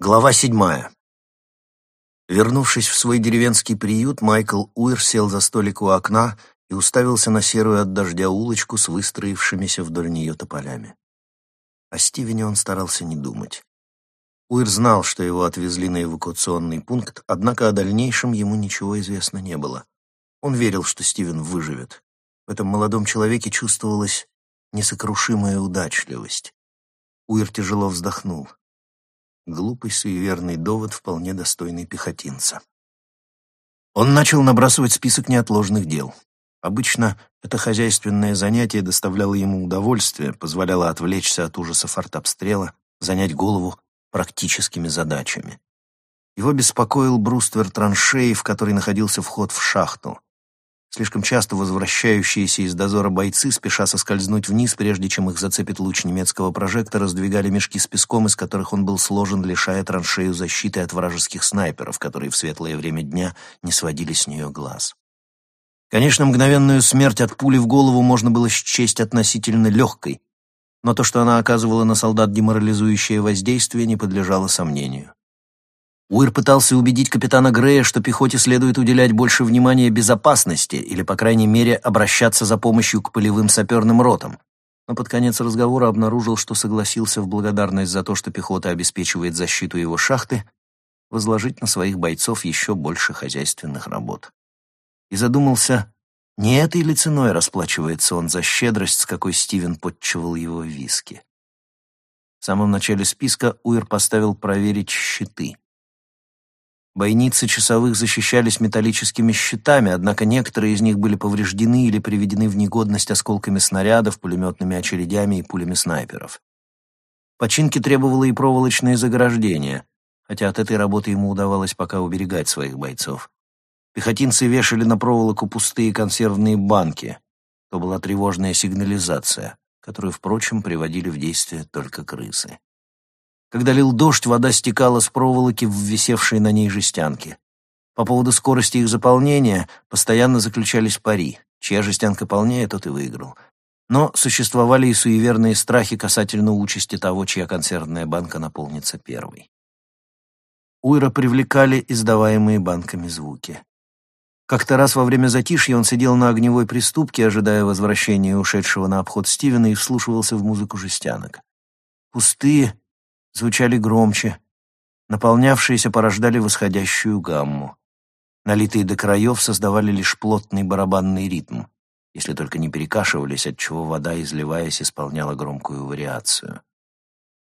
Глава седьмая. Вернувшись в свой деревенский приют, Майкл Уир сел за столик у окна и уставился на серую от дождя улочку с выстроившимися вдоль нее тополями. О Стивене он старался не думать. Уир знал, что его отвезли на эвакуационный пункт, однако о дальнейшем ему ничего известно не было. Он верил, что Стивен выживет. В этом молодом человеке чувствовалась несокрушимая удачливость. Уир тяжело вздохнул. Глупый суеверный довод, вполне достойный пехотинца. Он начал набрасывать список неотложных дел. Обычно это хозяйственное занятие доставляло ему удовольствие, позволяло отвлечься от ужасов артобстрела, занять голову практическими задачами. Его беспокоил бруствер траншеи, в которой находился вход в шахту. Слишком часто возвращающиеся из дозора бойцы, спеша соскользнуть вниз, прежде чем их зацепит луч немецкого прожектора, сдвигали мешки с песком, из которых он был сложен, лишая траншею защиты от вражеских снайперов, которые в светлое время дня не сводили с нее глаз. Конечно, мгновенную смерть от пули в голову можно было счесть относительно легкой, но то, что она оказывала на солдат деморализующее воздействие, не подлежало сомнению. Уир пытался убедить капитана Грея, что пехоте следует уделять больше внимания безопасности или, по крайней мере, обращаться за помощью к полевым саперным ротам. Но под конец разговора обнаружил, что согласился в благодарность за то, что пехота обеспечивает защиту его шахты, возложить на своих бойцов еще больше хозяйственных работ. И задумался, не этой ли ценой расплачивается он за щедрость, с какой Стивен подчевал его виски. В самом начале списка Уир поставил проверить щиты. Бойницы часовых защищались металлическими щитами, однако некоторые из них были повреждены или приведены в негодность осколками снарядов, пулеметными очередями и пулями снайперов. Починки требовало и проволочное заграждение, хотя от этой работы ему удавалось пока уберегать своих бойцов. Пехотинцы вешали на проволоку пустые консервные банки. То была тревожная сигнализация, которую, впрочем, приводили в действие только крысы. Когда лил дождь, вода стекала с проволоки в висевшие на ней жестянки. По поводу скорости их заполнения постоянно заключались пари. Чья жестянка полнее, тот и выиграл. Но существовали и суеверные страхи касательно участи того, чья консервная банка наполнится первой. Уйра привлекали издаваемые банками звуки. Как-то раз во время затишья он сидел на огневой приступке, ожидая возвращения ушедшего на обход Стивена и вслушивался в музыку жестянок. Пустые, звучали громче, наполнявшиеся порождали восходящую гамму. Налитые до краев создавали лишь плотный барабанный ритм, если только не перекашивались, отчего вода, изливаясь, исполняла громкую вариацию.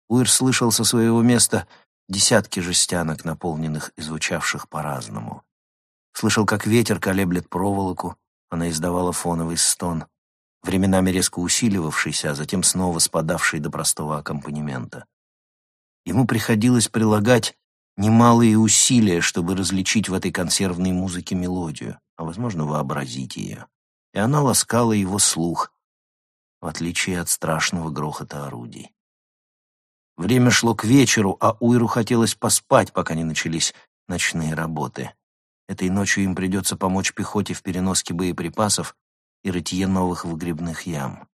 Уир слышал со своего места десятки жестянок, наполненных и звучавших по-разному. Слышал, как ветер колеблет проволоку, она издавала фоновый стон, временами резко усиливавшийся, а затем снова спадавший до простого аккомпанемента. Ему приходилось прилагать немалые усилия, чтобы различить в этой консервной музыке мелодию, а, возможно, вообразить ее. И она ласкала его слух, в отличие от страшного грохота орудий. Время шло к вечеру, а Уиру хотелось поспать, пока не начались ночные работы. Этой ночью им придется помочь пехоте в переноске боеприпасов и рытье новых выгребных ям.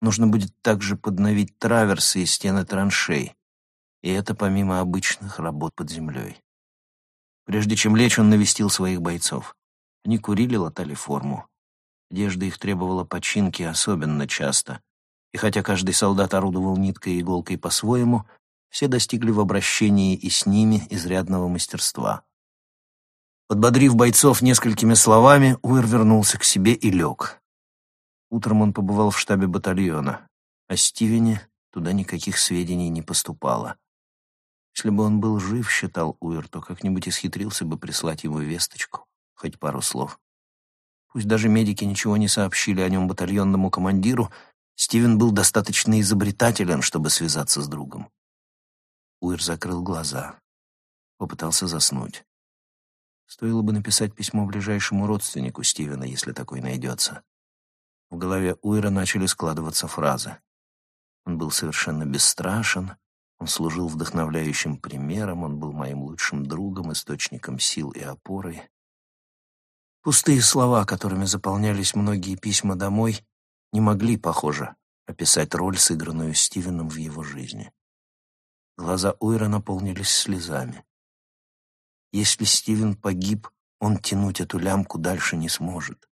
Нужно будет также подновить траверсы и стены траншей. И это помимо обычных работ под землей. Прежде чем лечь, он навестил своих бойцов. Они курили, латали форму. Одежда их требовала починки особенно часто. И хотя каждый солдат орудовал ниткой и иголкой по-своему, все достигли в обращении и с ними изрядного мастерства. Подбодрив бойцов несколькими словами, Уэр вернулся к себе и лег. Утром он побывал в штабе батальона. О Стивене туда никаких сведений не поступало. Если бы он был жив, считал Уэр, то как-нибудь исхитрился бы прислать ему весточку, хоть пару слов. Пусть даже медики ничего не сообщили о нем батальонному командиру, Стивен был достаточно изобретателен, чтобы связаться с другом. Уэр закрыл глаза, попытался заснуть. Стоило бы написать письмо ближайшему родственнику Стивена, если такой найдется. В голове Уэра начали складываться фразы. Он был совершенно бесстрашен, он служил вдохновляющим примером, он был моим лучшим другом, источником сил и опорой. Пустые слова, которыми заполнялись многие письма домой, не могли, похоже, описать роль, сыгранную Стивеном в его жизни. Глаза Уэра наполнились слезами. Если Стивен погиб, он тянуть эту лямку дальше не сможет.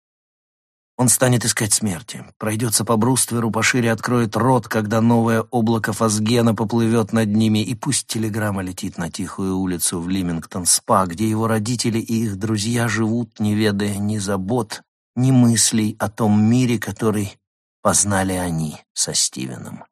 Он станет искать смерти, пройдется по брустверу, пошире откроет рот, когда новое облако фазгена поплывет над ними, и пусть телеграмма летит на тихую улицу в Лимингтон-спа, где его родители и их друзья живут, не ведая ни забот, ни мыслей о том мире, который познали они со Стивеном.